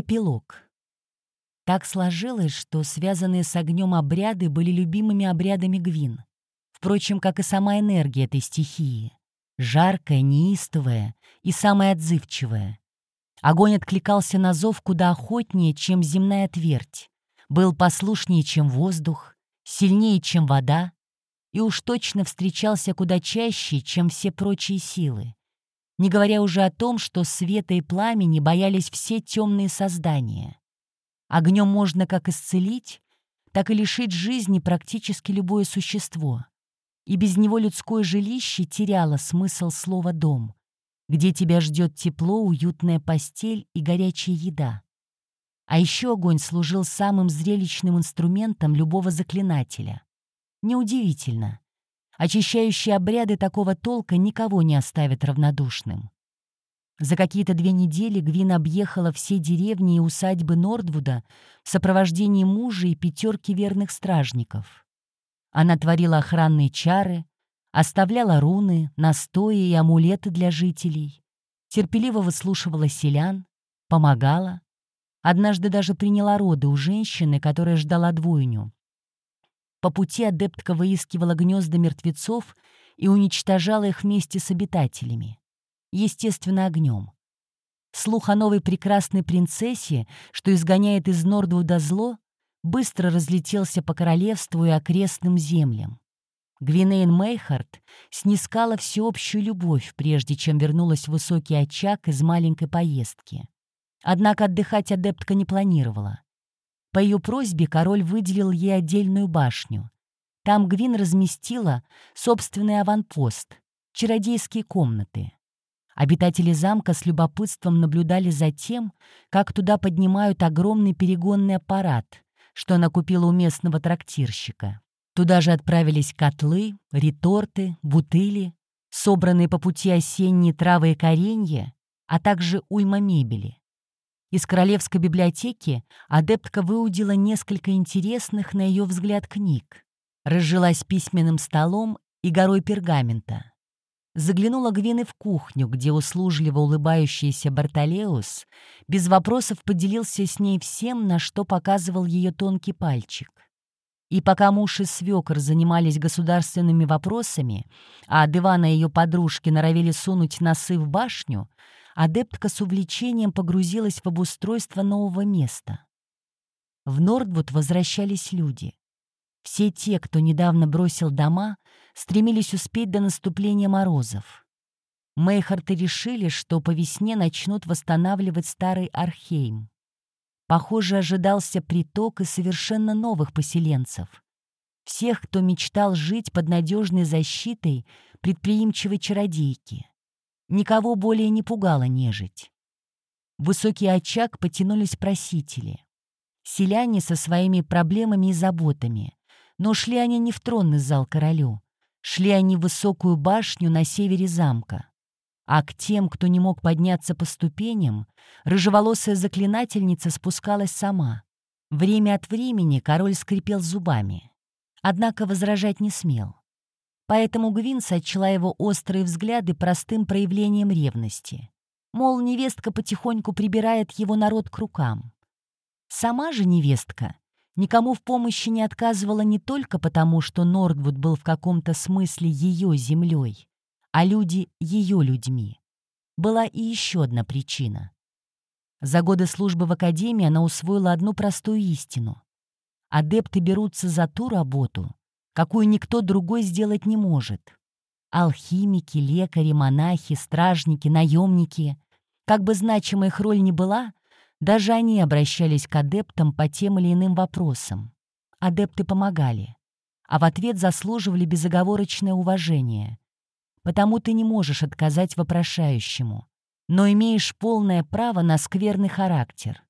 Эпилог. Так сложилось, что связанные с огнем обряды были любимыми обрядами Гвин. Впрочем, как и сама энергия этой стихии. Жаркая, неистовая и самая отзывчивая. Огонь откликался на зов куда охотнее, чем земная твердь. Был послушнее, чем воздух, сильнее, чем вода, и уж точно встречался куда чаще, чем все прочие силы. Не говоря уже о том, что света и пламени боялись все темные создания. Огнем можно как исцелить, так и лишить жизни практически любое существо. И без него людское жилище теряло смысл слова «дом», где тебя ждет тепло, уютная постель и горячая еда. А еще огонь служил самым зрелищным инструментом любого заклинателя. Неудивительно. Очищающие обряды такого толка никого не оставят равнодушным. За какие-то две недели Гвин объехала все деревни и усадьбы Нордвуда в сопровождении мужа и пятерки верных стражников. Она творила охранные чары, оставляла руны, настои и амулеты для жителей, терпеливо выслушивала селян, помогала. Однажды даже приняла роды у женщины, которая ждала двойню. По пути адептка выискивала гнезда мертвецов и уничтожала их вместе с обитателями. Естественно, огнем. Слух о новой прекрасной принцессе, что изгоняет из Нордвуда зло, быстро разлетелся по королевству и окрестным землям. Гвинейн Мейхард снискала всеобщую любовь, прежде чем вернулась в высокий очаг из маленькой поездки. Однако отдыхать адептка не планировала. По ее просьбе король выделил ей отдельную башню. Там Гвин разместила собственный аванпост, чародейские комнаты. Обитатели замка с любопытством наблюдали за тем, как туда поднимают огромный перегонный аппарат, что она купила у местного трактирщика. Туда же отправились котлы, реторты, бутыли, собранные по пути осенние травы и коренья, а также уйма мебели. Из королевской библиотеки адептка выудила несколько интересных, на ее взгляд, книг. Разжилась письменным столом и горой пергамента. Заглянула Гвины в кухню, где услужливо улыбающийся Бартолеус без вопросов поделился с ней всем, на что показывал ее тонкий пальчик. И пока муж и свекр занимались государственными вопросами, а Дывана и ее подружки норовили сунуть носы в башню, адептка с увлечением погрузилась в обустройство нового места. В Нордвуд возвращались люди. Все те, кто недавно бросил дома, стремились успеть до наступления морозов. Мейхарты решили, что по весне начнут восстанавливать старый Архейм. Похоже, ожидался приток и совершенно новых поселенцев. Всех, кто мечтал жить под надежной защитой предприимчивой чародейки. Никого более не пугала нежить. В высокий очаг потянулись просители. Селяне со своими проблемами и заботами. Но шли они не в тронный зал королю. Шли они в высокую башню на севере замка. А к тем, кто не мог подняться по ступеням, рыжеволосая заклинательница спускалась сама. Время от времени король скрипел зубами. Однако возражать не смел. Поэтому Гвин сочла его острые взгляды простым проявлением ревности. Мол, невестка потихоньку прибирает его народ к рукам. Сама же невестка никому в помощи не отказывала не только потому, что Нордвуд был в каком-то смысле ее землей, а люди — ее людьми. Была и еще одна причина. За годы службы в Академии она усвоила одну простую истину. Адепты берутся за ту работу, какую никто другой сделать не может. Алхимики, лекари, монахи, стражники, наемники. Как бы значима их роль ни была, даже они обращались к адептам по тем или иным вопросам. Адепты помогали, а в ответ заслуживали безоговорочное уважение. Потому ты не можешь отказать вопрошающему, но имеешь полное право на скверный характер.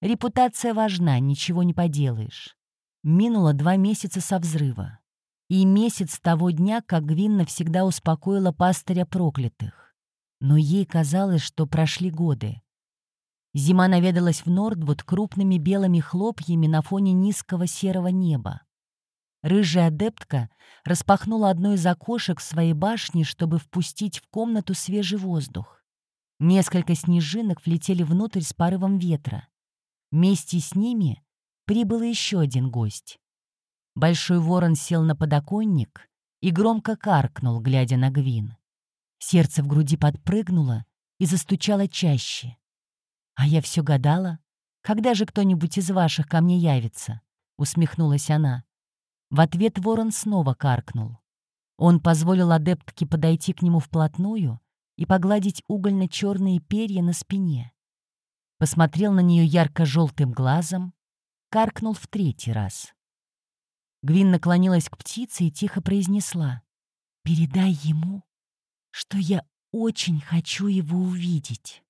Репутация важна, ничего не поделаешь. Минуло два месяца со взрыва и месяц того дня, как Гвин навсегда успокоила пастыря проклятых. Но ей казалось, что прошли годы. Зима наведалась в Нордвуд крупными белыми хлопьями на фоне низкого серого неба. Рыжая адептка распахнула одно из окошек своей башни, чтобы впустить в комнату свежий воздух. Несколько снежинок влетели внутрь с порывом ветра. Вместе с ними прибыл еще один гость. Большой ворон сел на подоконник и громко каркнул, глядя на Гвин. Сердце в груди подпрыгнуло и застучало чаще. А я все гадала, когда же кто-нибудь из ваших ко мне явится, усмехнулась она. В ответ ворон снова каркнул. Он позволил адептке подойти к нему вплотную и погладить угольно-черные перья на спине. Посмотрел на нее ярко-желтым глазом, каркнул в третий раз. Гвин наклонилась к птице и тихо произнесла. «Передай ему, что я очень хочу его увидеть».